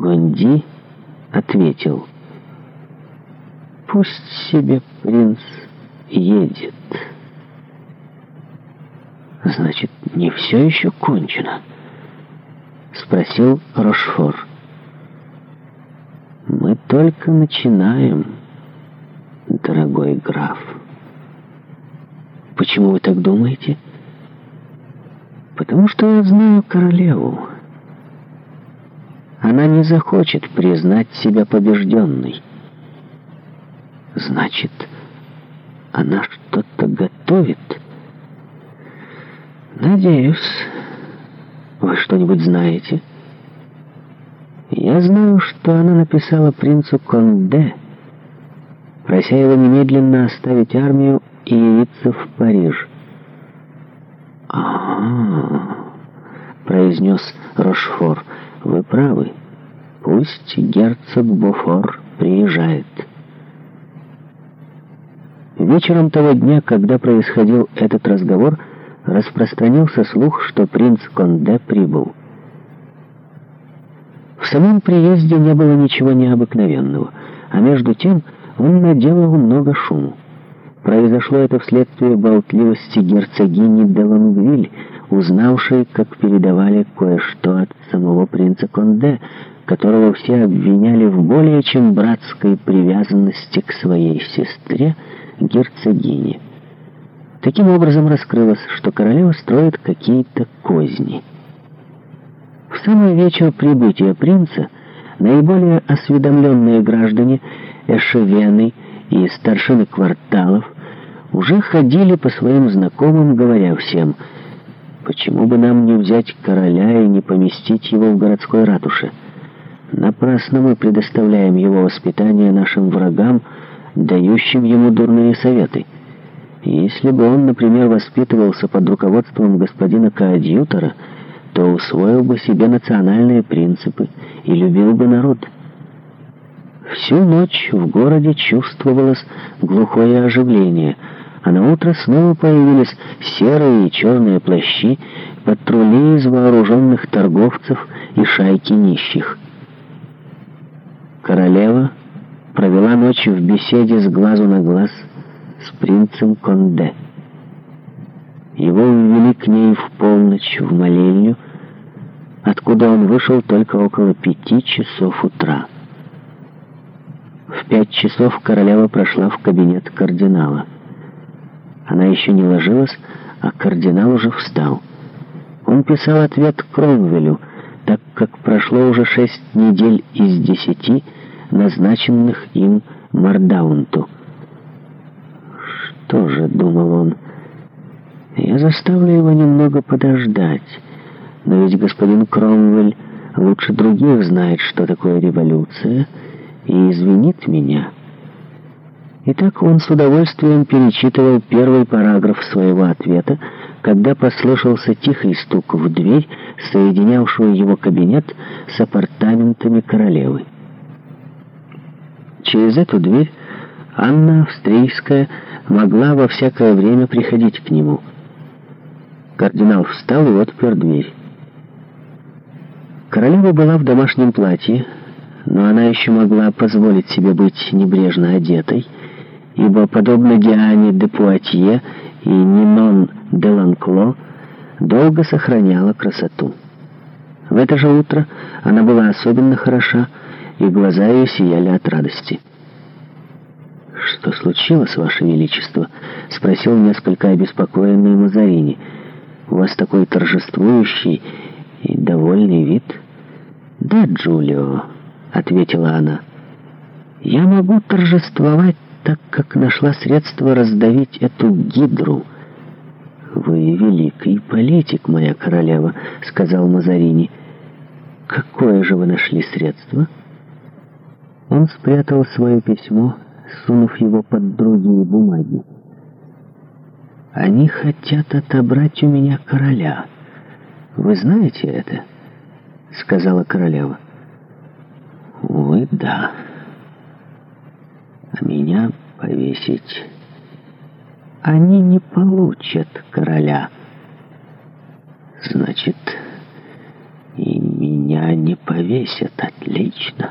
Гонди ответил. «Пусть себе принц едет». «Значит, не все еще кончено?» — спросил Рошфор. «Мы только начинаем, дорогой граф». «Почему вы так думаете?» «Потому что я знаю королеву» она не захочет признать себя побежденной. Значит, она что-то готовит. Надеюсь, вы что-нибудь знаете. Я знаю, что она написала принцу Конде, прося его немедленно оставить армию и явиться в Париж. а произнес Рошфор. «Вы правы». Пусть герцог Буфор приезжает. Вечером того дня, когда происходил этот разговор, распространился слух, что принц Конде прибыл. В самом приезде не было ничего необыкновенного, а между тем он наделал много шуму. Произошло это вследствие болтливости герцогини де Лонгвиль, узнавшей, как передавали кое-что от самого принца Конде, которого все обвиняли в более чем братской привязанности к своей сестре, герцогине. Таким образом раскрылось, что королева строит какие-то козни. В самый вечер прибытия принца наиболее осведомленные граждане эшевены и старшины кварталов уже ходили по своим знакомым, говоря всем, «Почему бы нам не взять короля и не поместить его в городской ратуше?» Напрасно мы предоставляем его воспитание нашим врагам, дающим ему дурные советы. Если бы он, например, воспитывался под руководством господина Коадьютора, то усвоил бы себе национальные принципы и любил бы народ. Всю ночь в городе чувствовалось глухое оживление, а на утро снова появились серые и черные плащи, патрули из вооруженных торговцев и шайки нищих королева провела ночь в беседе с глазу на глаз с принцем Конде. Его увели к ней в полночь в молельню, откуда он вышел только около пяти часов утра. В пять часов королева прошла в кабинет кардинала. Она еще не ложилась, а кардинал уже встал. Он писал ответ Кромвелю, так как прошло уже шесть недель из десяти, назначенных им Мардаунту. «Что же», — думал он, — «я заставлю его немного подождать, но ведь господин Кромвель лучше других знает, что такое революция, и извинит меня». Итак, он с удовольствием перечитывал первый параграф своего ответа, когда послышался тихий стук в дверь, соединявшую его кабинет с апартаментами королевы. Через эту дверь Анна Австрийская могла во всякое время приходить к нему. Кардинал встал и отпер дверь. Королева была в домашнем платье, но она еще могла позволить себе быть небрежно одетой, ибо, подобно Диане де Пуатье и Нинон де Ланкло, долго сохраняла красоту. В это же утро она была особенно хороша, и глаза ее сияли от радости. «Что случилось, Ваше Величество?» — спросил несколько обеспокоенный Мазарини. «У вас такой торжествующий и довольный вид?» «Да, Джулио», — ответила она. «Я могу торжествовать, так как нашла средство раздавить эту гидру». «Вы великий политик, моя королева», — сказал Мазарини. «Какое же вы нашли средство?» Он спрятал свое письмо, сунув его под другие бумаги. «Они хотят отобрать у меня короля. Вы знаете это?» — сказала королева. «Увы, да. А меня повесить. Они не получат короля. Значит, и меня не повесят. Отлично».